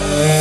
Yeah.